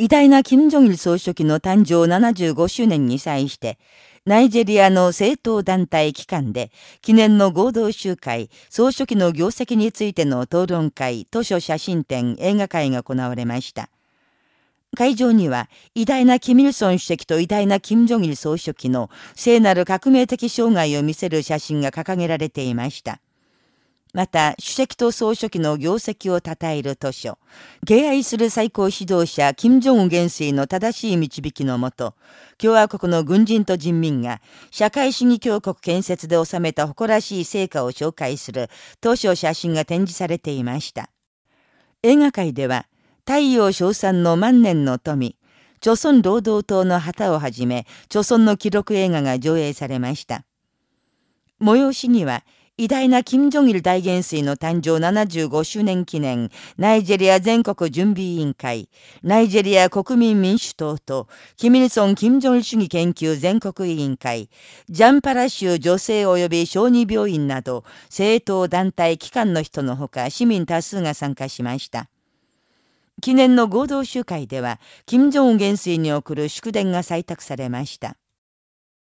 偉大な金正日総書記の誕生75周年に際して、ナイジェリアの政党団体機関で、記念の合同集会、総書記の業績についての討論会、図書写真展、映画会が行われました。会場には、偉大なキミルソン主席と偉大な金正日総書記の聖なる革命的生涯を見せる写真が掲げられていました。また、主席と総書記の業績を称える図書、敬愛する最高指導者、金正恩元帥の正しい導きのもと、共和国の軍人と人民が、社会主義強国建設で収めた誇らしい成果を紹介する、当初写真が展示されていました。映画界では、太陽賞賛の万年の富、朝鮮労働党の旗をはじめ、朝鮮の記録映画が上映されました。催しには、偉大な金正日大元帥の誕生75周年記念、ナイジェリア全国準備委員会、ナイジェリア国民民主党と、キミルソン金正日主義研究全国委員会、ジャンパラ州女性及び小児病院など、政党団体機関の人のほか市民多数が参加しました。記念の合同集会では、金正恩元帥に送る祝電が採択されました。